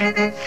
नच